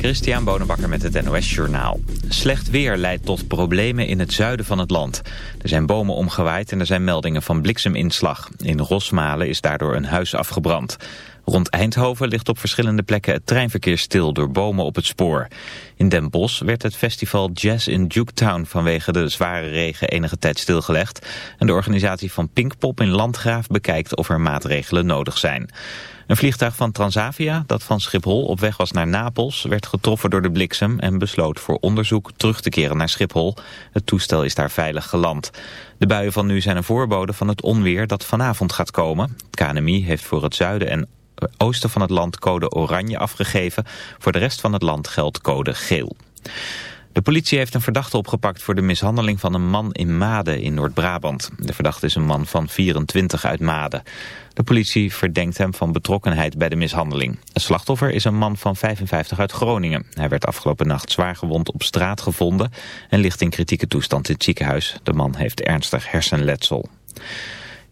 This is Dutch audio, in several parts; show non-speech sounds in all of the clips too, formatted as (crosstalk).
Christian Bonenbakker met het NOS Journaal. Slecht weer leidt tot problemen in het zuiden van het land. Er zijn bomen omgewaaid en er zijn meldingen van blikseminslag. In Rosmalen is daardoor een huis afgebrand. Rond Eindhoven ligt op verschillende plekken het treinverkeer stil door bomen op het spoor. In Den Bosch werd het festival Jazz in Duketown vanwege de zware regen enige tijd stilgelegd. En de organisatie van Pinkpop in Landgraaf bekijkt of er maatregelen nodig zijn. Een vliegtuig van Transavia, dat van Schiphol op weg was naar Napels, werd getroffen door de bliksem en besloot voor onderzoek terug te keren naar Schiphol. Het toestel is daar veilig geland. De buien van nu zijn een voorbode van het onweer dat vanavond gaat komen. Het KNMI heeft voor het zuiden en oosten van het land code oranje afgegeven. Voor de rest van het land geldt code geel. De politie heeft een verdachte opgepakt voor de mishandeling van een man in Maden in Noord-Brabant. De verdachte is een man van 24 uit Maden. De politie verdenkt hem van betrokkenheid bij de mishandeling. Het slachtoffer is een man van 55 uit Groningen. Hij werd afgelopen nacht zwaar gewond op straat gevonden en ligt in kritieke toestand in het ziekenhuis. De man heeft ernstig hersenletsel.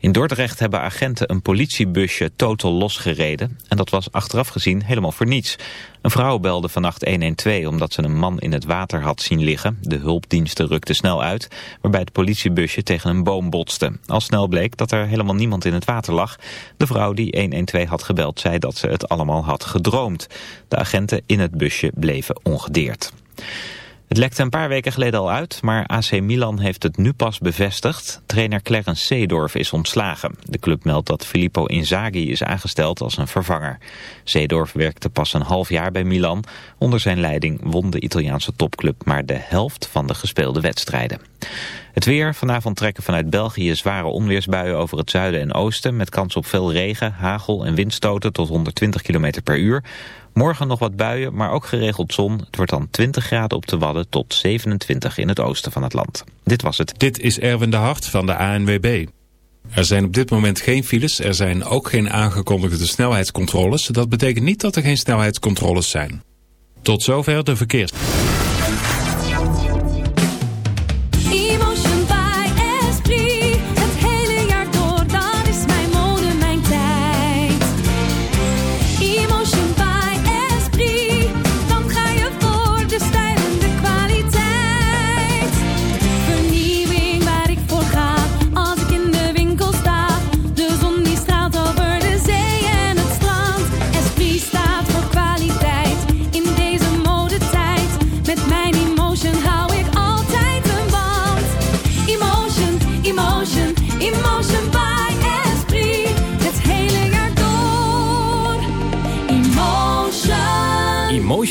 In Dordrecht hebben agenten een politiebusje totaal losgereden. En dat was achteraf gezien helemaal voor niets. Een vrouw belde vannacht 112 omdat ze een man in het water had zien liggen. De hulpdiensten rukten snel uit, waarbij het politiebusje tegen een boom botste. Al snel bleek dat er helemaal niemand in het water lag. De vrouw die 112 had gebeld zei dat ze het allemaal had gedroomd. De agenten in het busje bleven ongedeerd. Het lekte een paar weken geleden al uit, maar AC Milan heeft het nu pas bevestigd. Trainer Clarence Seedorf is ontslagen. De club meldt dat Filippo Inzaghi is aangesteld als een vervanger. Seedorf werkte pas een half jaar bij Milan. Onder zijn leiding won de Italiaanse topclub maar de helft van de gespeelde wedstrijden. Het weer. Vanavond trekken vanuit België zware onweersbuien over het zuiden en oosten... met kans op veel regen, hagel en windstoten tot 120 km per uur. Morgen nog wat buien, maar ook geregeld zon. Het wordt dan 20 graden op de Wadden tot 27 in het oosten van het land. Dit was het. Dit is Erwin de Hart van de ANWB. Er zijn op dit moment geen files. Er zijn ook geen aangekondigde snelheidscontroles. Dat betekent niet dat er geen snelheidscontroles zijn. Tot zover de verkeers.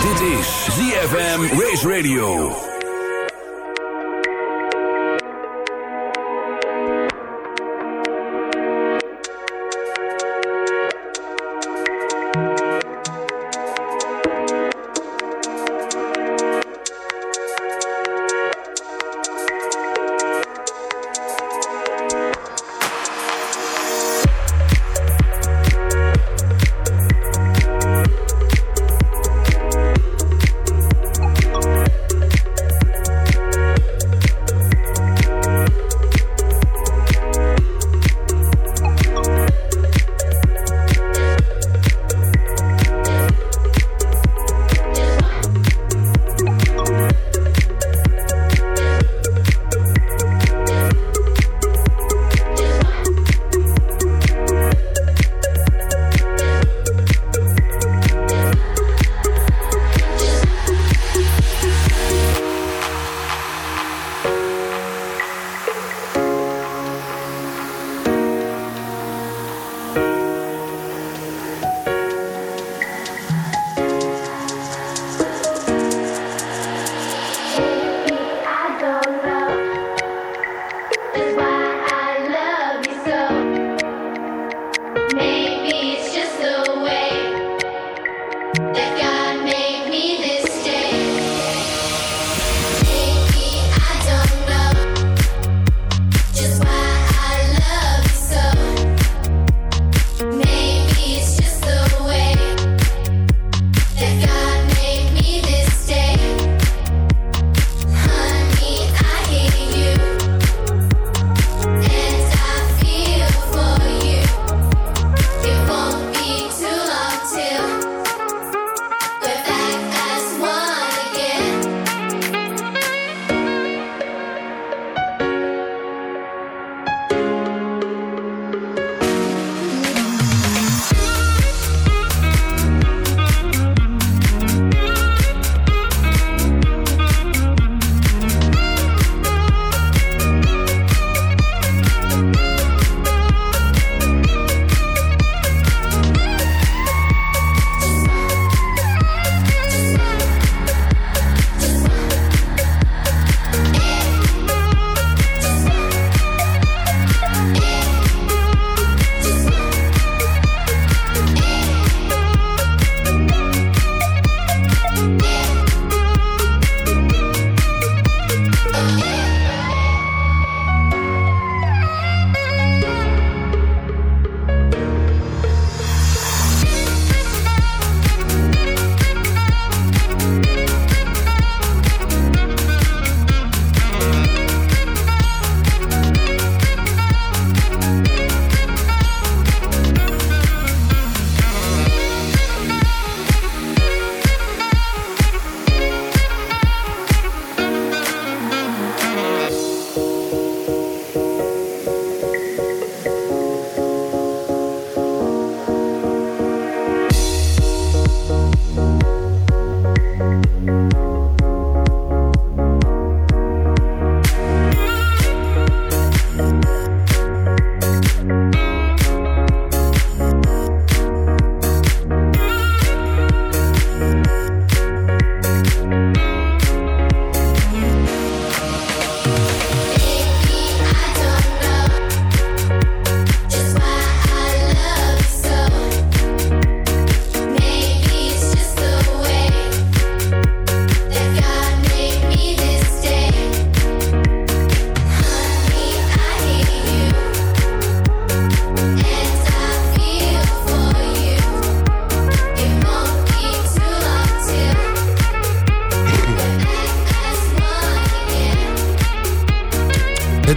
Dit is ZFM Race Radio.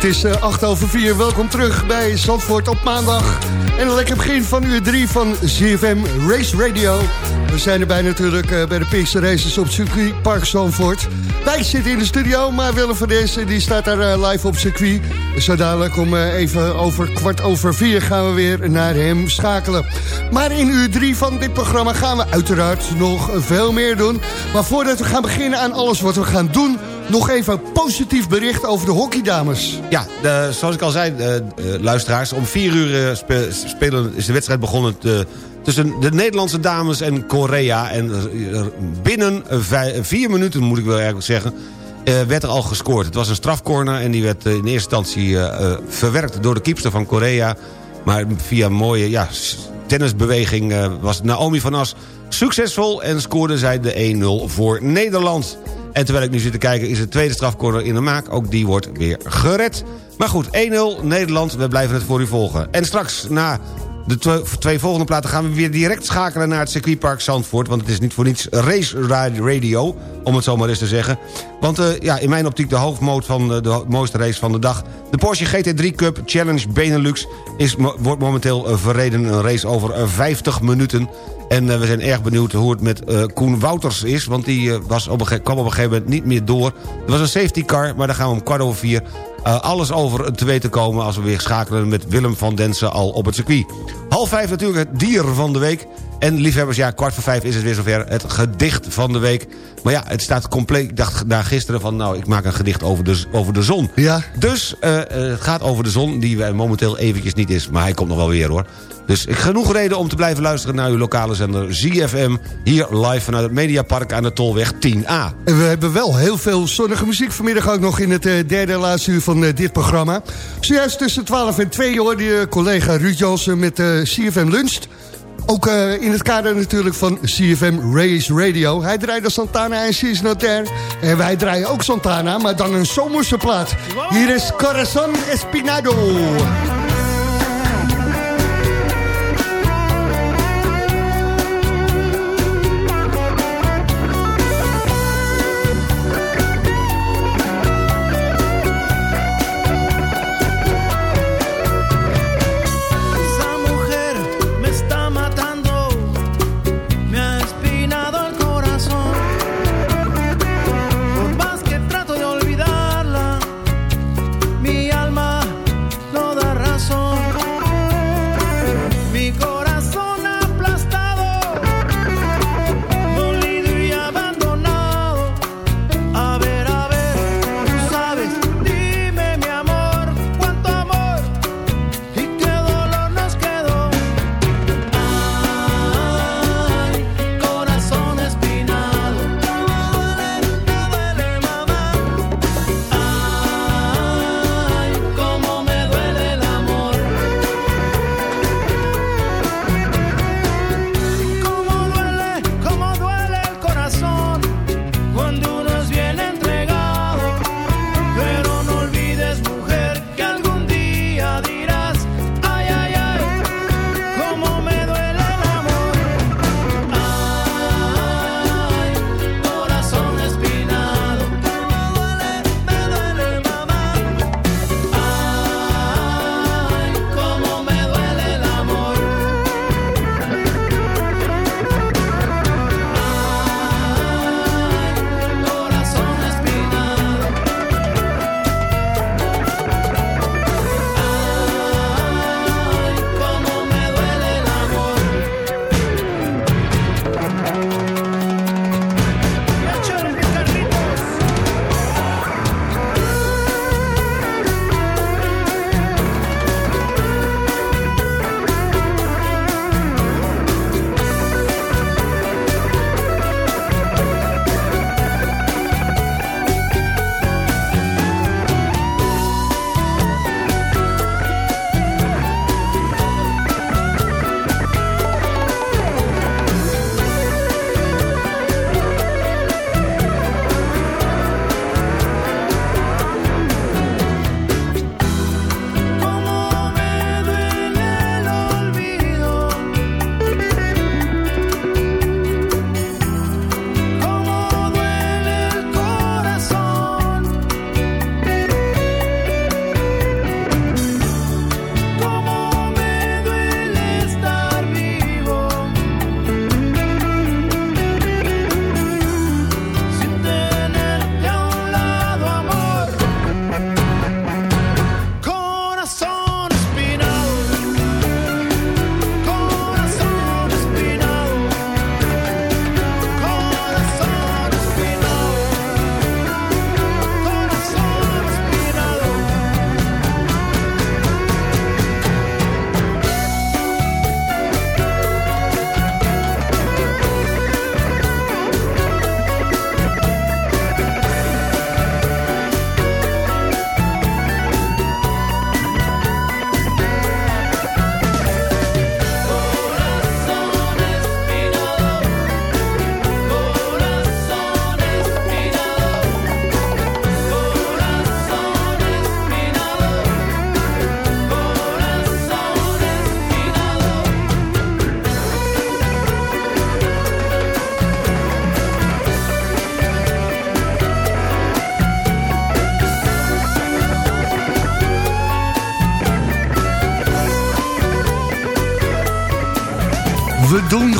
Het is uh, 8 over 4. Welkom terug bij Zandvoort op maandag. En een lekker begin van uur 3 van ZFM Race Radio. We zijn erbij natuurlijk uh, bij de Pinkster Races op circuit Park Zandvoort. Wij zitten in de studio, maar Willem van Dessen die staat daar uh, live op circuit. Zo dadelijk om even over kwart over 4 gaan we weer naar hem schakelen. Maar in uur 3 van dit programma gaan we uiteraard nog veel meer doen. Maar voordat we gaan beginnen aan alles wat we gaan doen nog even een positief bericht over de hockeydames. Ja, de, zoals ik al zei, de, luisteraars... om vier uur uh, spe, is de wedstrijd begonnen... Te, tussen de Nederlandse dames en Korea. En binnen vier minuten, moet ik wel eigenlijk zeggen... Werd er al gescoord. Het was een strafcorner en die werd in eerste instantie verwerkt... door de keepster van Korea. Maar via mooie ja, tennisbeweging was Naomi van As succesvol... en scoorde zij de 1-0 voor Nederland. En terwijl ik nu zit te kijken is de tweede strafcorner in de maak. Ook die wordt weer gered. Maar goed, 1-0 Nederland. We blijven het voor u volgen. En straks na de twee volgende platen gaan we weer direct schakelen naar het circuitpark Zandvoort. Want het is niet voor niets race radio, om het zo maar eens te zeggen. Want uh, ja, in mijn optiek de hoofdmoot van de, de mooiste race van de dag. De Porsche GT3 Cup Challenge Benelux is, wordt momenteel uh, verreden. Een race over uh, 50 minuten. En we zijn erg benieuwd hoe het met Koen Wouters is. Want die was op een kwam op een gegeven moment niet meer door. Er was een safety car, maar daar gaan we om kwart over vier... alles over te weten komen als we weer schakelen met Willem van Densen al op het circuit. Half vijf natuurlijk het dier van de week. En liefhebbers, ja, kwart voor vijf is het weer zover. Het gedicht van de week. Maar ja, het staat compleet... Ik dacht na gisteren van, nou, ik maak een gedicht over de, over de zon. Ja. Dus het gaat over de zon, die momenteel eventjes niet is. Maar hij komt nog wel weer, hoor. Dus genoeg reden om te blijven luisteren naar uw lokale zender ZFM... hier live vanuit het Mediapark aan de Tolweg 10A. En we hebben wel heel veel zonnige muziek vanmiddag ook nog... in het uh, derde laatste uur van uh, dit programma. Zojuist tussen 12 en 2 hoor die uh, collega Ruud Jansen met CFM Lunch... Ook in het kader natuurlijk van CFM Race Radio. Hij draaide Santana en She's Not. En wij draaien ook Santana, maar dan een zomerse plaat. Hier is Corazon Espinado.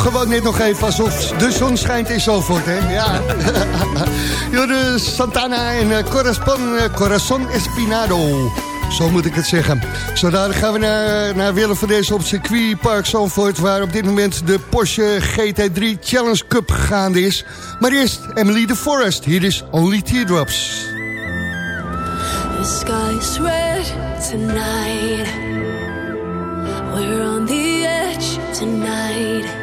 Gewoon net nog even alsof de zon schijnt in Zalvoort, hè? Ja. (laughs) Jorde Santana en uh, Corazon, uh, Corazon Espinado. Zo moet ik het zeggen. Zo gaan we naar, naar Willem van deze op circuit Park Zandvoort... waar op dit moment de Porsche GT3 Challenge Cup gaande is. Maar eerst Emily de Forest. Hier is Only Teardrops. The sky's red tonight. We're on the edge tonight.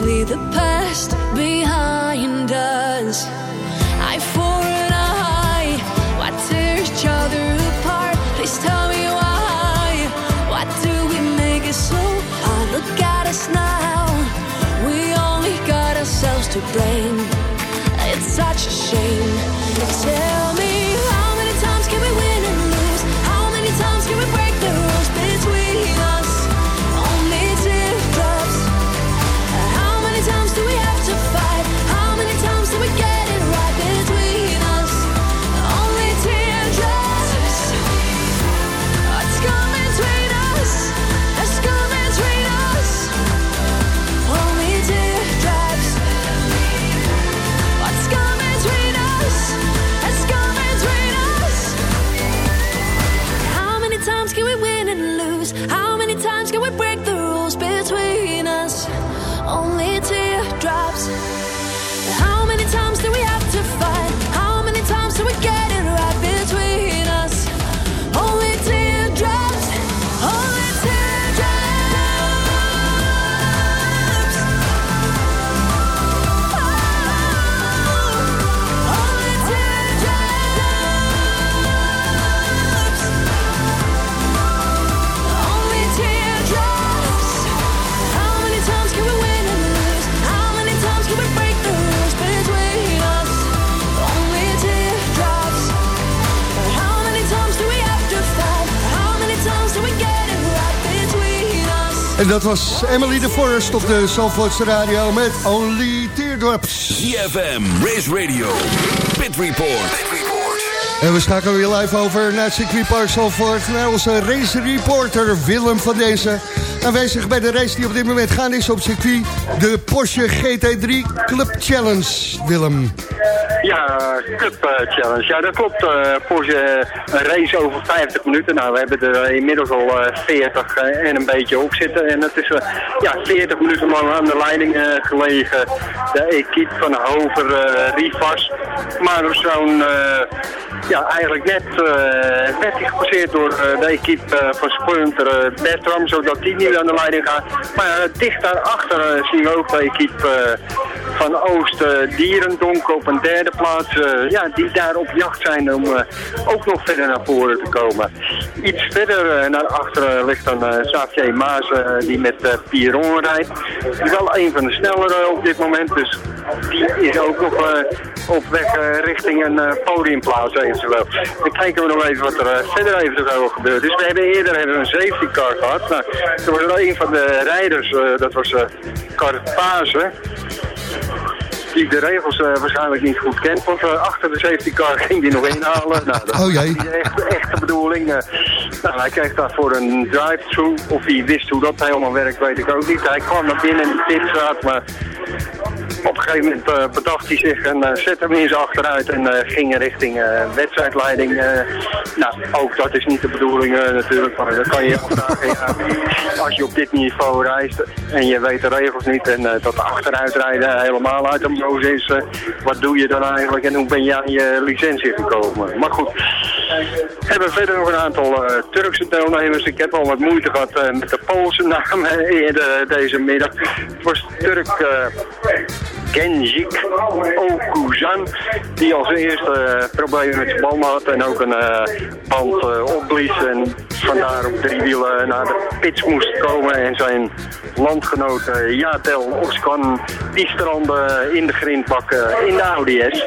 Leave the past behind us. Eye for an eye, why tear each other apart? Please tell me why. Why do we make it so hard? Look at us now. We only got ourselves to blame. It's such a shame. Tell me dat was Emily de Forest op de Zandvoortse Radio met Only Teardrops. ZFM, Race Radio, Pit Report. En we schakelen weer live over naar het circuitpark Zandvoort... naar onze race reporter Willem van deze. Aanwezig bij de race die op dit moment gaan is op circuit... de Porsche GT3 Club Challenge, Willem. Ja, Cup eh, Challenge. Ja, dat klopt. eh Porsche een race over 50 minuten. Nou, we hebben er inmiddels al eh, 40 eh, en een beetje op zitten. En het is eh, ja, 40 minuten lang aan de leiding eh, gelegen. De equipe van Hover, eh Rivas. Maar zo'n, eh, ja, eigenlijk net eh, hij gepasseerd door eh, de equipe eh, van Sprinter eh, Bertram, zodat die nu aan de leiding gaat. Maar eh, dicht daarachter eh, zien we ook de equipe eh, van Oost eh, Dierendonk op een derde plaats. eh, ja, die daar op jacht zijn om eh, ook nog verder naar voren te komen. Iets verder naar achteren ligt dan Xavier Maas, die met Piron rijdt. Wel een van de snellere op dit moment, dus die is ook nog op weg richting een podiumplaats eventueel. Dan kijken we nog even wat er verder eventueel gebeurt. Dus we hebben eerder hebben een safety car gehad. Nou, er was er een van de rijders, dat was eh Die de regels eh, waarschijnlijk niet goed kent. Want eh, achter de safety car (laughs) ging hij nog inhalen. Nou, dat Oh jee. niet echt, echt de bedoeling. eh. nou, hij kreeg daarvoor een drive-thru. Of hij wist hoe dat helemaal werkt, weet ik ook niet. Hij kwam naar binnen in de pitstraat, maar op een gegeven moment eh, bedacht hij zich en uh, zette hem zijn achteruit en eh, ging richting wedstrijdleiding. nou, ook dat is niet de bedoeling natuurlijk, maar dan kan je afvragen, ja, als je op dit niveau reist en je weet de regels niet en dat achteruitrijden helemaal uit de moos is, wat doe je dan eigenlijk en hoe ben je aan je licentie gekomen? Maar goed, we hebben verder nog een aantal Turkse deelnemers. Ik heb al wat moeite gehad met de Poolse namen (laughs) eerder deze middag. Het was Turk Genjik Okuzan, die als eerste uh, problemen met zijn band had en ook een uh, band uh, opblies en vandaar op drie wielen naar de pits moest komen en zijn landgenoot Jatel Oskan die stranden in de grindbak in de Audi S.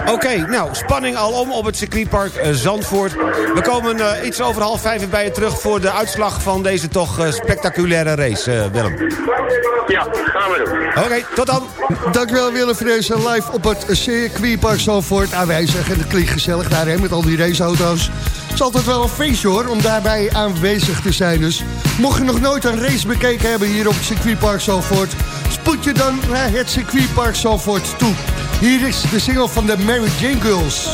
Oké, okay, nou, spanning al om op het circuitpark Zandvoort. We komen iets over half vijf bij je terug voor de uitslag van deze toch spectaculaire race, Willem. Ja, gaan we doen. Oké, okay, tot dan. Dankjewel Willem Vrezen, live op het circuitpark Zandvoort aanwezig. En het klinkt gezellig daar hè, met al die raceauto's. Het is altijd wel een feestje hoor, om daarbij aanwezig te zijn. Dus mocht je nog nooit een race bekeken hebben hier op het circuitpark Zandvoort... spoed je dan naar het circuitpark Zandvoort toe. Hier is de single van de Mary Jane Girls.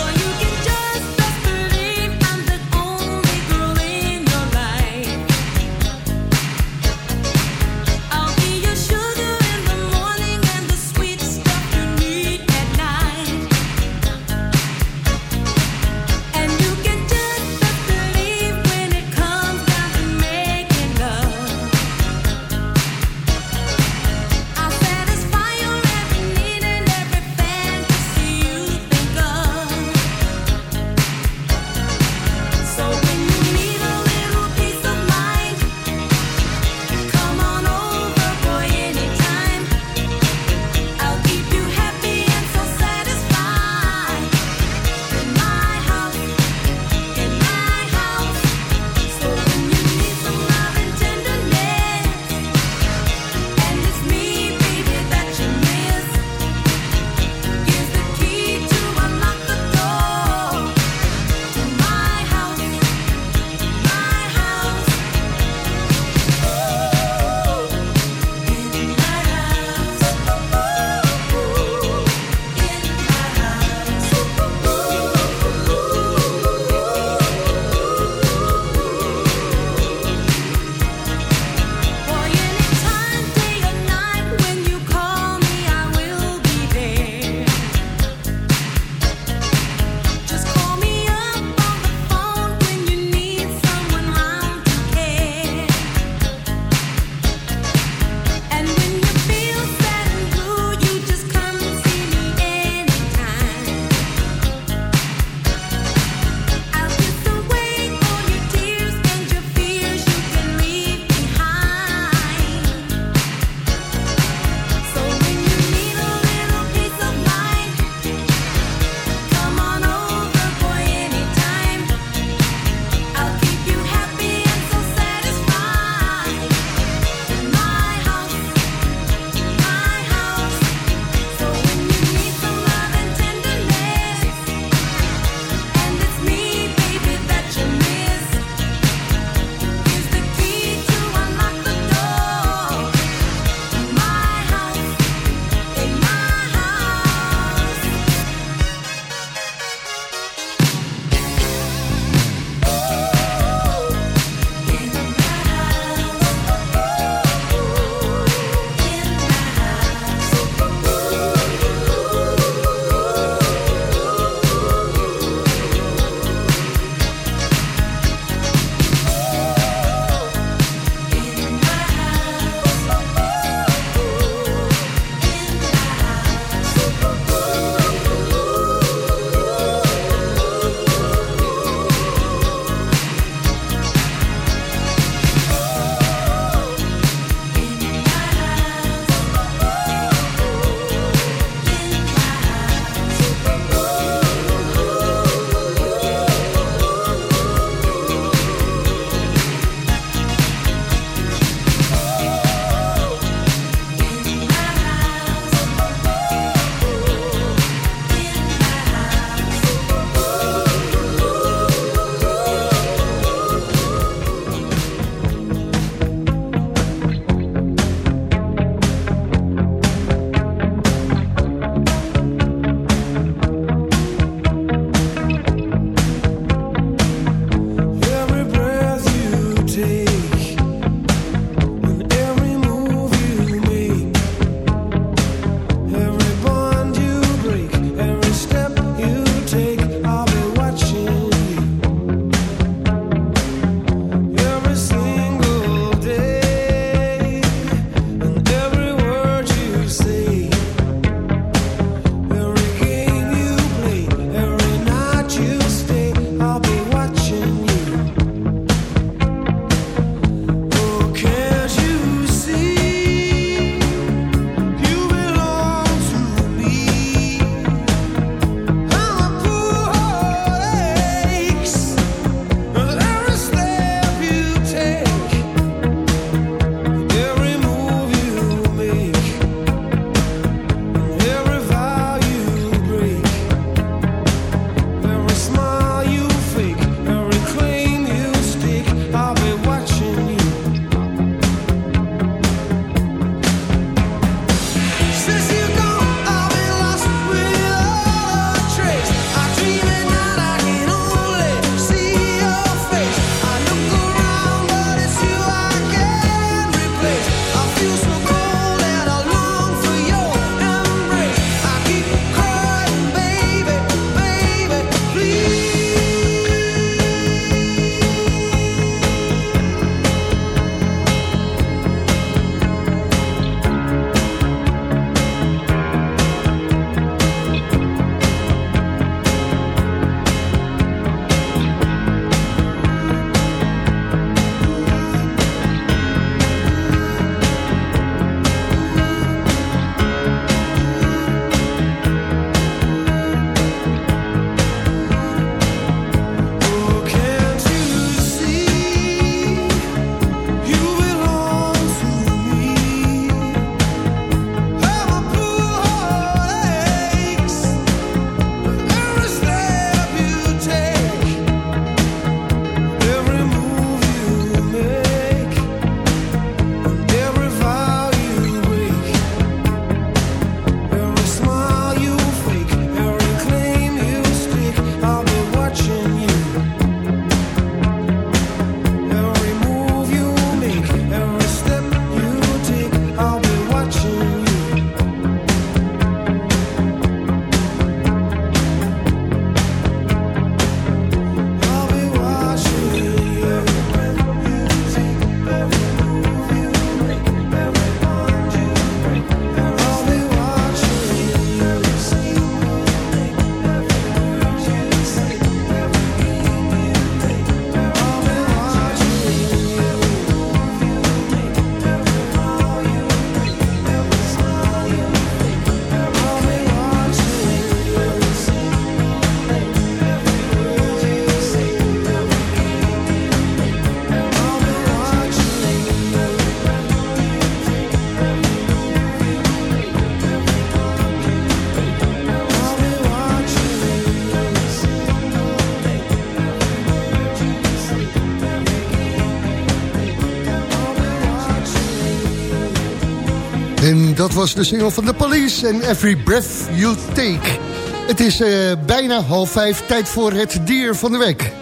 Dat was de single van The Police en Every Breath You Take. Het is eh, bijna half vijf, tijd voor het dier van de week.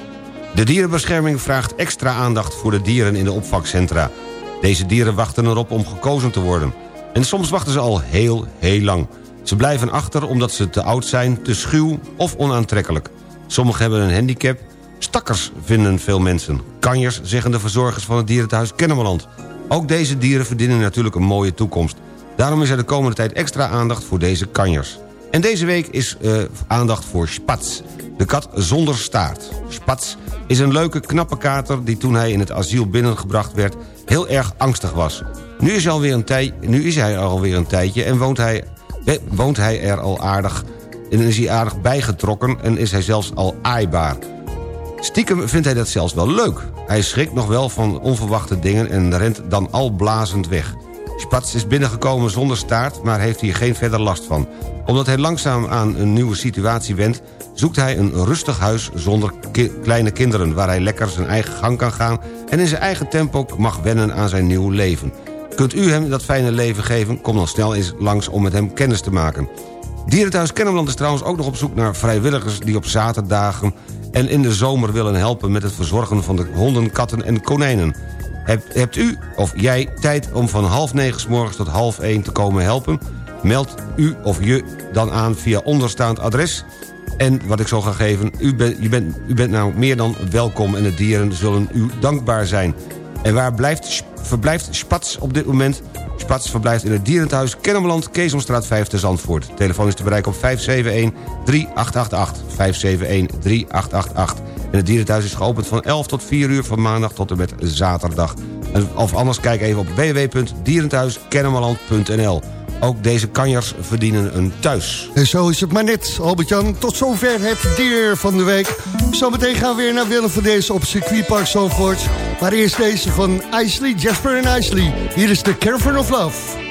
De dierenbescherming vraagt extra aandacht voor de dieren in de opvangcentra. Deze dieren wachten erop om gekozen te worden. En soms wachten ze al heel, heel lang. Ze blijven achter omdat ze te oud zijn, te schuw of onaantrekkelijk. Sommigen hebben een handicap. Stakkers vinden veel mensen. Kanjers zeggen de verzorgers van het dierenthuis Kennemerland. Ook deze dieren verdienen natuurlijk een mooie toekomst. Daarom is er de komende tijd extra aandacht voor deze kanjers. En deze week is uh, aandacht voor Spats, de kat zonder staart. Spats is een leuke, knappe kater die toen hij in het asiel binnengebracht werd... heel erg angstig was. Nu is, alweer een tij, nu is hij er alweer een tijdje en woont hij, woont hij er al aardig... en is hij aardig bijgetrokken en is hij zelfs al aaibaar. Stiekem vindt hij dat zelfs wel leuk. Hij schrikt nog wel van onverwachte dingen en rent dan al blazend weg. Spats is binnengekomen zonder staart, maar heeft hier geen verder last van. Omdat hij langzaam aan een nieuwe situatie went... zoekt hij een rustig huis zonder kleine kinderen... waar hij lekker zijn eigen gang kan gaan... en in zijn eigen tempo mag wennen aan zijn nieuw leven. Kunt u hem dat fijne leven geven? Kom dan snel eens langs om met hem kennis te maken. Dierenthuis Kennemerland is trouwens ook nog op zoek naar vrijwilligers... die op zaterdagen en in de zomer willen helpen... met het verzorgen van de honden, katten en konijnen. Hebt, u of jij tijd om van half negen morgens tot half één te komen helpen? Meld u of je dan aan via onderstaand adres... En wat ik zal gaan geven, u, bent u, bent, u bent nou meer dan welkom... en de dieren zullen u dankbaar zijn. En waar blijft, verblijft Spats op dit moment? Spats verblijft in het dierenthuis Kennemerland, Keesomstraat 5 te Zandvoort. telefoon is te bereiken op 571-3888. 571-3888. En het dierenthuis is geopend van 11 tot 4 uur van maandag tot en met zaterdag. Of anders kijk even op www.dierenthuiskennemerland.nl. Ook deze kanjers verdienen een thuis. En zo is het maar net, Albert-Jan. Tot zover het dier van de week. Zometeen gaan we weer naar Willem van deze op circuitpark Zandvoort. Maar eerst deze van Isley, Jasper en Isley. Hier is de Caravan of Love.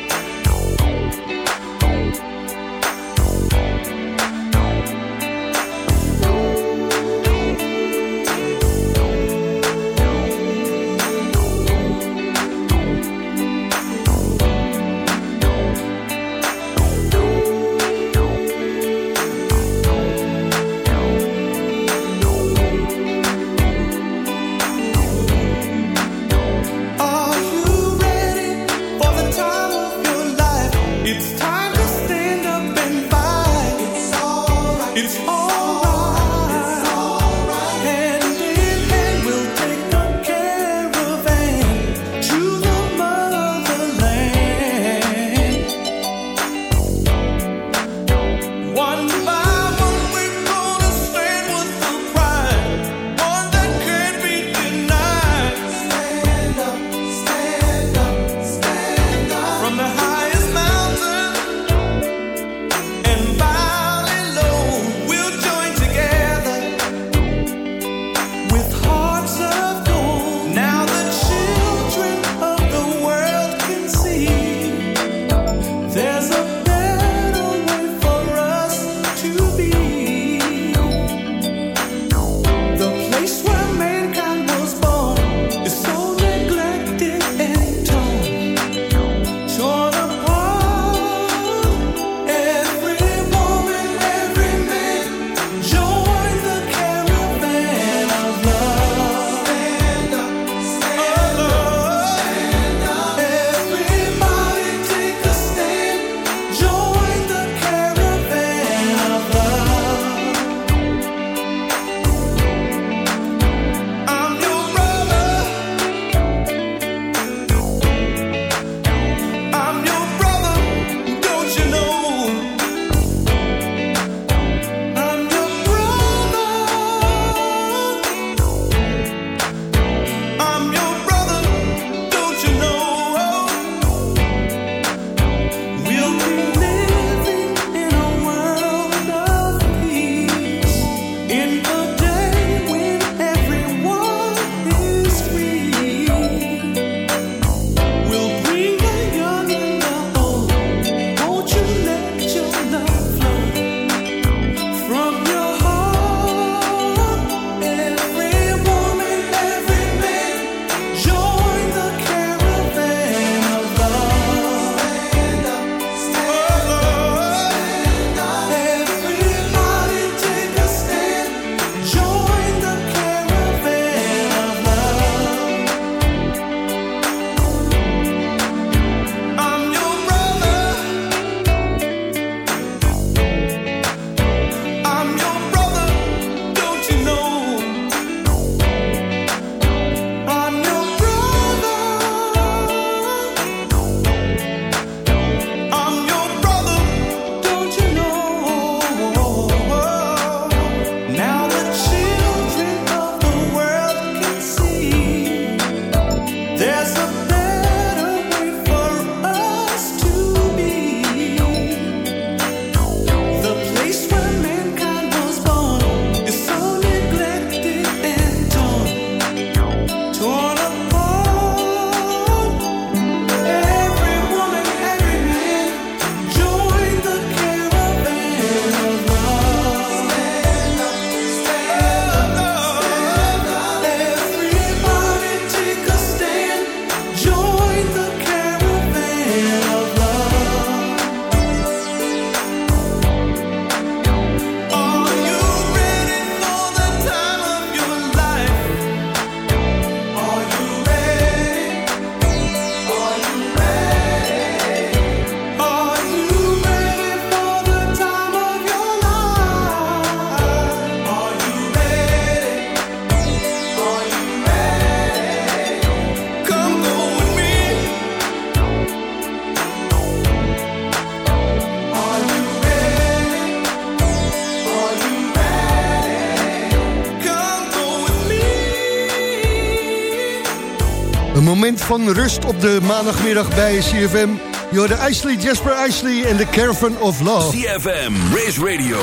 Moment van rust op de maandagmiddag bij CFM. Jorde Isley, Jasper Isley en de Caravan of Love. CFM, Race Radio,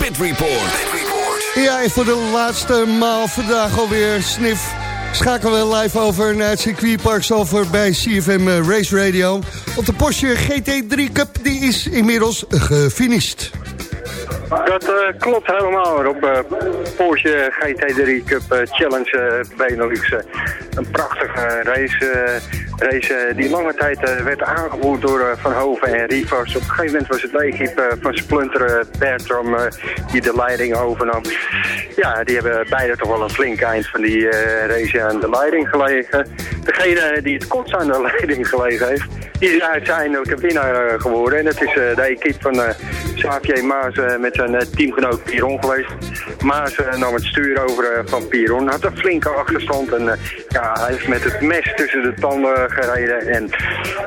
Pit Report. Ja, en voor de laatste maal vandaag alweer sniff. Schakelen we live over naar het circuitpark Zalvoort bij CFM eh, Race Radio. Op de Porsche GT3 Cup, die is inmiddels gefinished. Dat eh, klopt helemaal op uh, Porsche GT3 Cup eh, Challenge uh, Benelux. Een prachtige race, race die lange tijd werd aangevoerd door Van Hoven en Rivas. Op een gegeven moment was het de equipe van Splunteren Bertram die de leiding overnam. Ja, die hebben beide toch wel een flink eind van die race aan de leiding gelegen. Degene die het kortst aan de (laughs) leiding gelegen heeft, die is uiteindelijk een winnaar geworden. En dat is de equipe van Xavier Maas met zijn teamgenoot Piron geweest. Maas nam het stuur over van Piron. Had een flinke achterstand en ja, hij heeft met het mes tussen de tanden gereden. En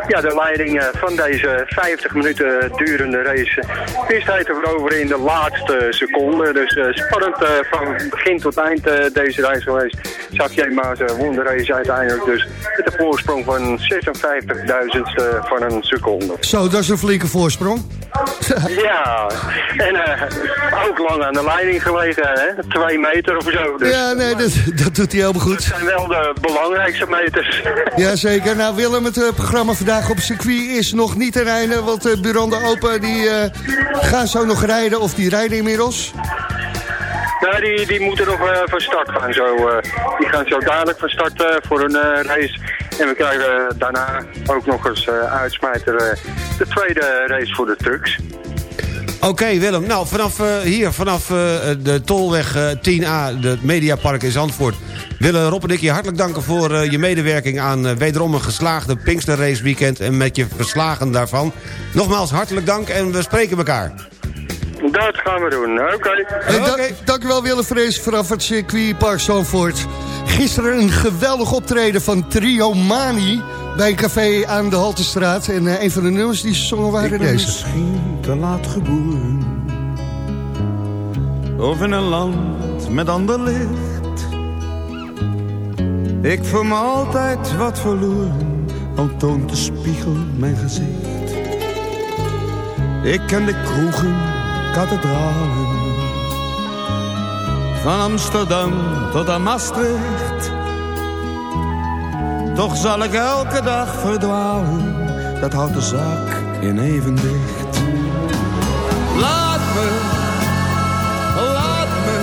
ja, de leiding van deze 50 minuten durende race wist hij te veroveren in de laatste seconde. Dus spannend van begin tot eind deze race geweest. Xavier Maas won de race uiteindelijk dus met een voorsprong van 56.000ste van een seconde. Zo, dat is een flinke voorsprong. ja, en uh, ook lang aan de leiding gelegen, hè? Twee meter of zo. Dus. Ja, nee, dat, dat doet hij helemaal goed. Dat zijn wel de belangrijkste meters. Jazeker. Nou, Willem, het uh, programma vandaag op circuit is nog niet te rijden. Want uh, Buron Open, die gaan zo nog rijden, of die rijden inmiddels. Nou, die, die moeten nog uh, van start gaan. Zo, uh, die gaan zo dadelijk van start uh, voor een race. En we krijgen daarna ook nog eens uitsmijter de tweede race voor de trucks. Oké okay, Willem, nou vanaf uh, hier, vanaf uh, de Tolweg uh, 10A, het Mediapark in Zandvoort... willen Rob en ik je hartelijk danken voor je medewerking aan wederom een geslaagde Pinkster Race Weekend... en met je verslagen daarvan. Nogmaals hartelijk dank en we spreken elkaar. Dat gaan we doen, oké. Okay. Hey, dank, dank u wel Willem Vrees vanaf het circuitpark Zandvoort. Gisteren een geweldig optreden van Trio Mani bij een café aan de Haltestraat. En uh, een van de nummers die ze zongen waren Ik ben deze. misschien te laat geboren. Of in een land met ander licht. Ik voel me altijd wat verloren. Al toont de spiegel mijn gezicht. Ik ken de kroegen, kathedralen. Van Amsterdam tot aan Maastricht. Toch zal ik elke dag verdwalen, dat houdt de zaak in evenwicht. Laat me, laat me,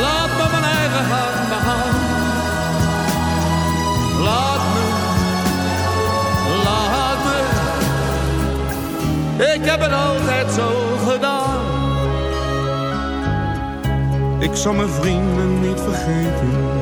laat me mijn eigen hand begaan. Laat me, laat me, ik heb het altijd zo gedaan. Ik zal mijn vrienden niet vergeten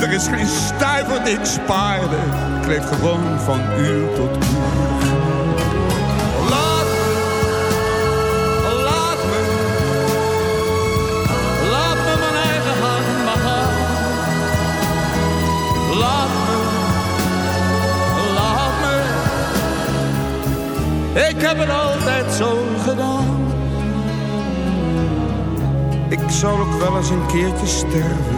Er is geen stuiver die ik spaarde. Ik gewoon van uur tot uur. Laat me, laat me, laat me mijn eigen hand gaan. Laat me, laat me. Ik heb het altijd zo gedaan. Ik zou ook wel eens een keertje sterven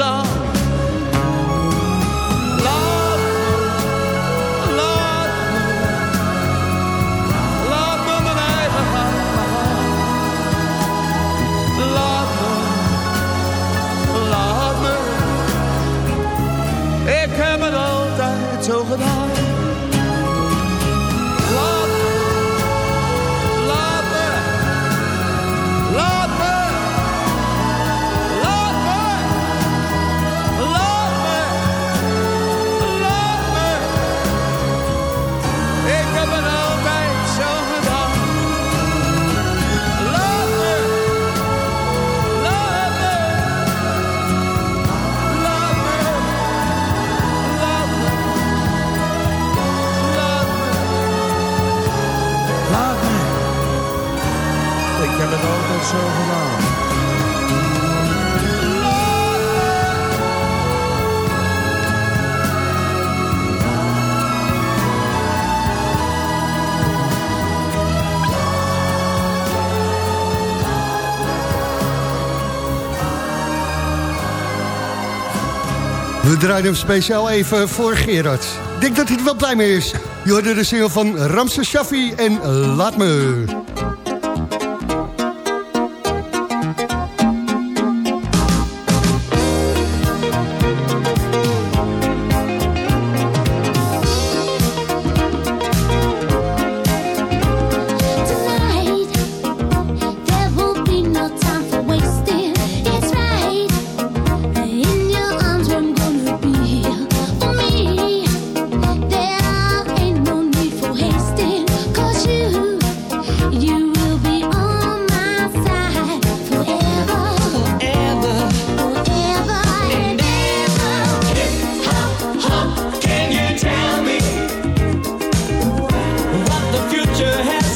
the Draai hem speciaal even voor Gerard. Ik denk dat hij er wel blij mee is. Je hoorde de single van Ramse Shaffi en Laat me.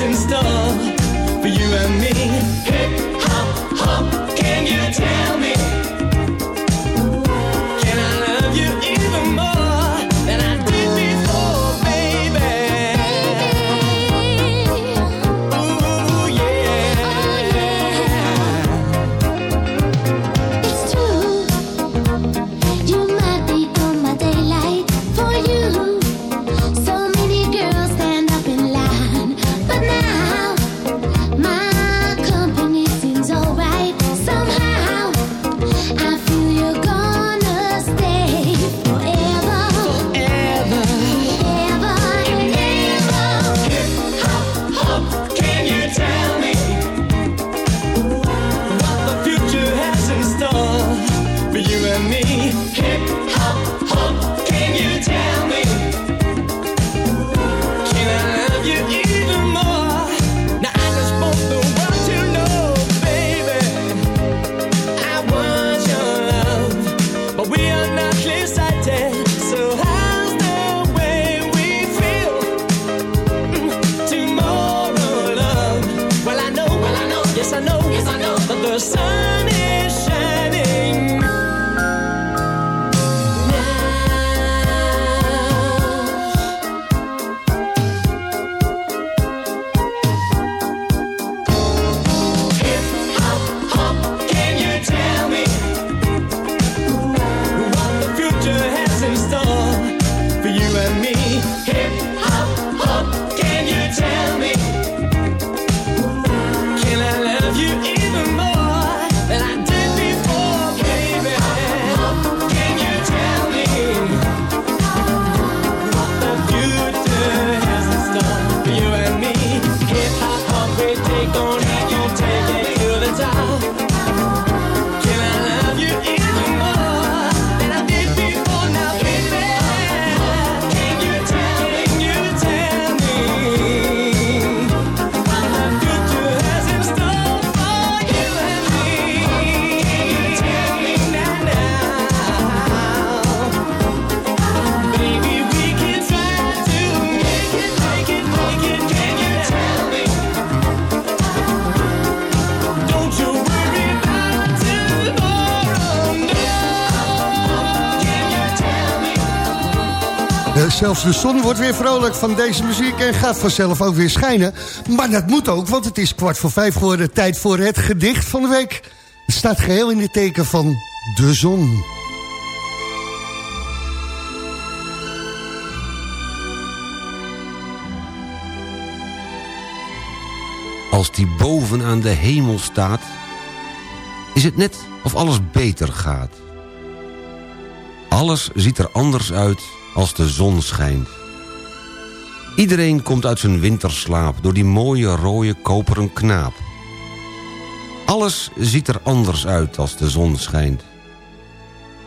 in store for you and me. Hip hop hop, can you tell? De zon wordt weer vrolijk van deze muziek en gaat vanzelf ook weer schijnen. Maar dat moet ook, want het is kwart voor vijf geworden. Tijd voor het gedicht van de week. Het staat geheel in het teken van de zon. Als die boven aan de hemel staat... is het net of alles beter gaat. Alles ziet er anders uit als de zon schijnt. Iedereen komt uit zijn winterslaap... door die mooie rode koperen knaap. Alles ziet er anders uit als de zon schijnt.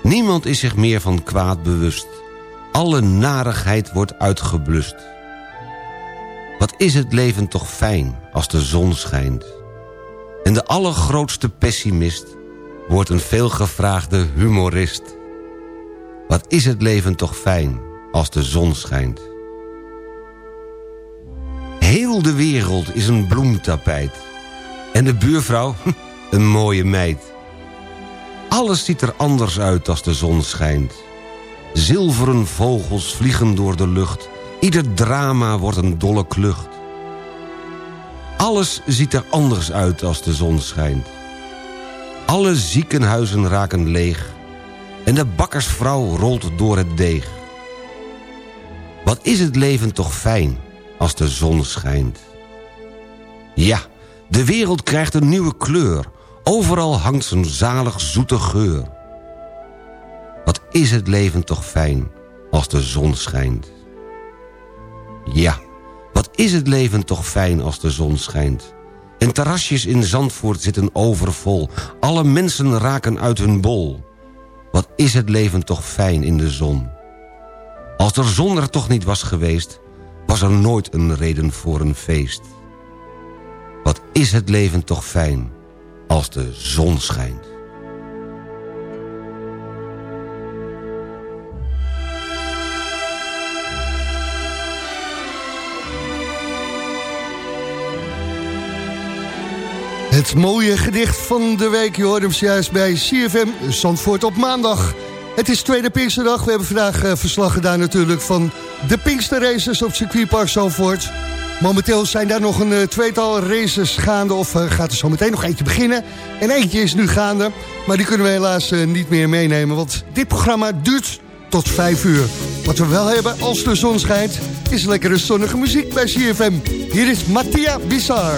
Niemand is zich meer van kwaad bewust. Alle narigheid wordt uitgeblust. Wat is het leven toch fijn als de zon schijnt. En de allergrootste pessimist wordt een veelgevraagde humorist. Wat is het leven toch fijn als de zon schijnt. Heel de wereld is een bloemtapijt. En de buurvrouw, (laughs) een mooie meid. Alles ziet er anders uit als de zon schijnt. Zilveren vogels vliegen door de lucht. Ieder drama wordt een dolle klucht. Alles ziet er anders uit als de zon schijnt. Alle ziekenhuizen raken leeg. En de bakkersvrouw rolt door het deeg. Wat is het leven toch fijn als de zon schijnt. Ja, de wereld krijgt een nieuwe kleur. Overal hangt zijn zalig zoete geur. Wat is het leven toch fijn als de zon schijnt. Ja, wat is het leven toch fijn als de zon schijnt. En terrasjes in Zandvoort zitten overvol. Alle mensen raken uit hun bol. Wat is het leven toch fijn in de zon. Als de zon er toch niet was geweest... was er nooit een reden voor een feest. Wat is het leven toch fijn als de zon schijnt. Het mooie gedicht van de week, je hoort hem juist bij CFM Zandvoort op maandag. Het is tweede Pinksterdag. We hebben vandaag uh, verslag gedaan natuurlijk van de Pinkster Races op circuitpark Zandvoort. Momenteel zijn daar nog een uh, tweetal races gaande of uh, gaat er zo meteen nog eentje beginnen. En eentje is nu gaande, maar die kunnen we helaas niet meer meenemen. Want dit programma duurt tot vijf uur. Wat we wel hebben als de zon schijnt, is lekkere zonnige muziek bij CFM. Hier is Mattia Bizar.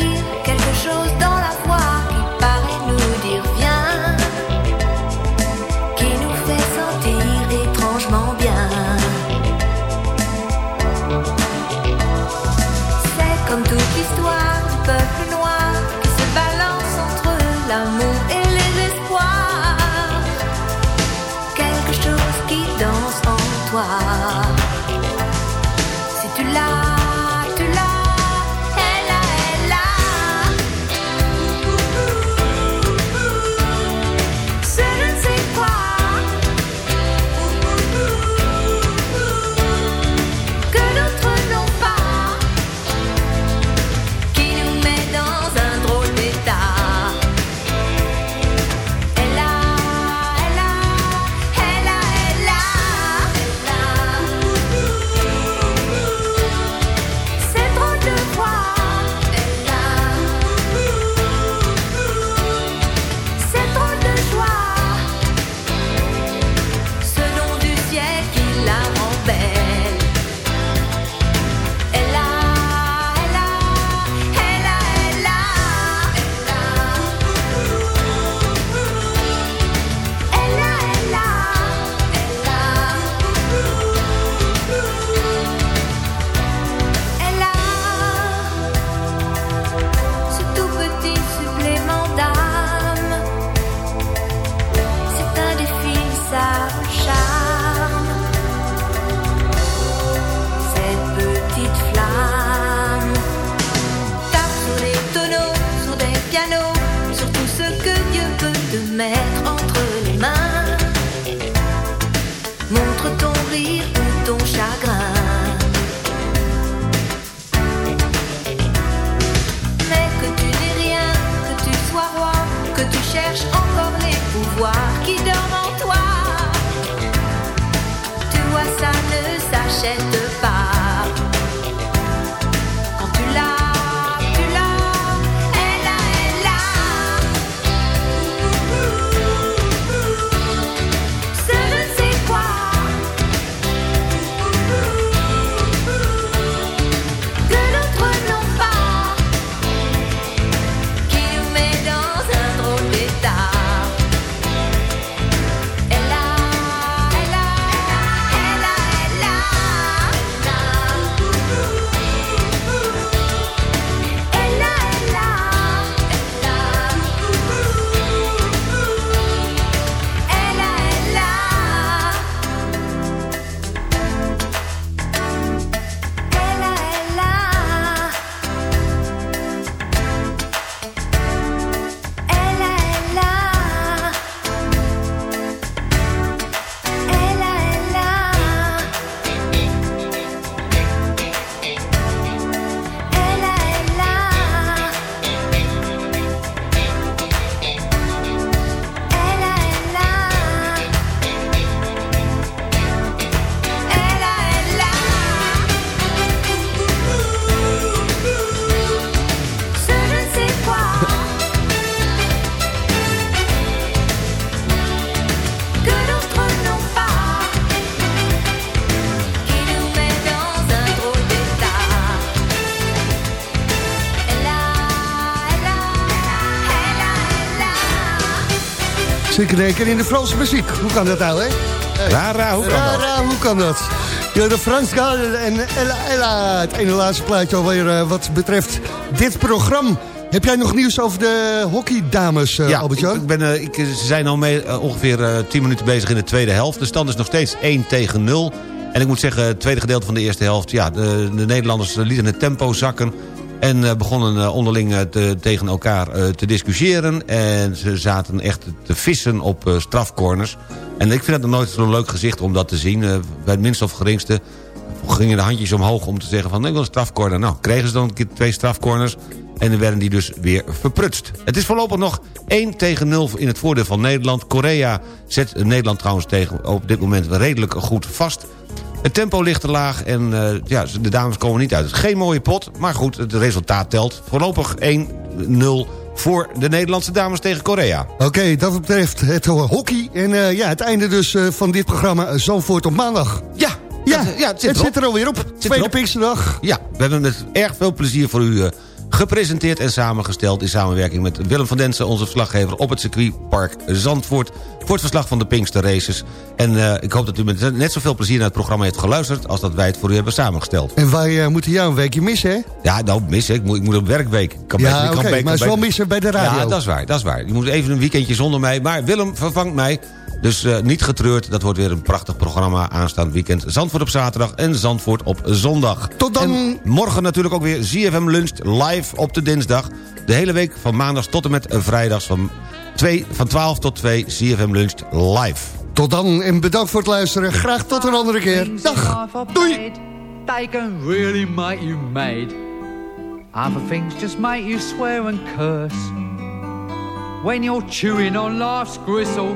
achète in één keer in de Franse muziek. Hoe kan dat nou, hè? Rara, hoe kan dat? Rara, hoe kan dat? Ja, de Frans en Ella, Ella. Het ene laatste plaatje alweer eh, wat betreft dit programma. Heb jij nog nieuws over de hockeydames, uh, Ja, Albert-Jan? ik, ik ben, eh, ik, ze zijn al mee, ongeveer eh, 10 minuten bezig in de tweede helft. De stand is nog steeds 1 tegen 0. En ik moet zeggen, het tweede gedeelte van de eerste helft... ja, de, de Nederlanders lieten het tempo zakken... en eh, begonnen eh, onderling eh, te- tegen elkaar te discussiëren... en ze zaten echt te vissen op strafcorners. En ik vind het nog nooit zo'n leuk gezicht om dat te zien. Bij het minst of geringste gingen de handjes omhoog om te zeggen van... ik wil een strafcorner. Nou, kregen ze dan twee strafcorners En dan werden die dus weer verprutst. Het is voorlopig nog 1 tegen 0 in het voordeel van Nederland. Korea zet Nederland trouwens tegen op dit moment redelijk goed vast. Het tempo ligt te laag en uh, ja, de dames komen niet uit. Geen mooie pot, maar goed, het resultaat telt. Voorlopig 1-0 voor de Nederlandse dames tegen Korea. Oké, okay, dat betreft het hockey. En uh, ja, het einde dus uh, van dit programma Zandvoort op maandag. Ja, ja, het, ja, het, zit, het zit, er alweer op. Tweede Pinksterdag. Ja, we hebben met erg veel plezier voor u gepresenteerd en samengesteld... in samenwerking met Willem van Densen, onze verslaggever... op het circuitpark Zandvoort... voor het verslag van de Pinkster Races. En uh, ik hoop dat u met net zoveel plezier naar het programma heeft geluisterd... als dat wij het voor u hebben samengesteld. En wij uh, moeten jou een weekje missen, hè? Ja, nou, missen. Ik moet, ik moet op werkweek. Kan ja, oké, okay, maar is wel missen bij de radio. Ja, dat is waar, dat is waar. Je moet even een weekendje zonder mij. Maar Willem vervangt mij... Dus uh, niet getreurd, dat wordt weer een prachtig programma aanstaand weekend. Zandvoort op zaterdag en Zandvoort op zondag. Tot dan! En morgen natuurlijk ook weer ZFM Lunch live op de dinsdag. De hele week van maandags tot en met vrijdags van, 2, van 12 tot 2 ZFM Lunch live. Tot dan en bedankt voor het luisteren. Graag tot een andere keer. Dag! Doei! They can really make you mad. Other things just make you swear and curse. When you're chewing on life's gristle...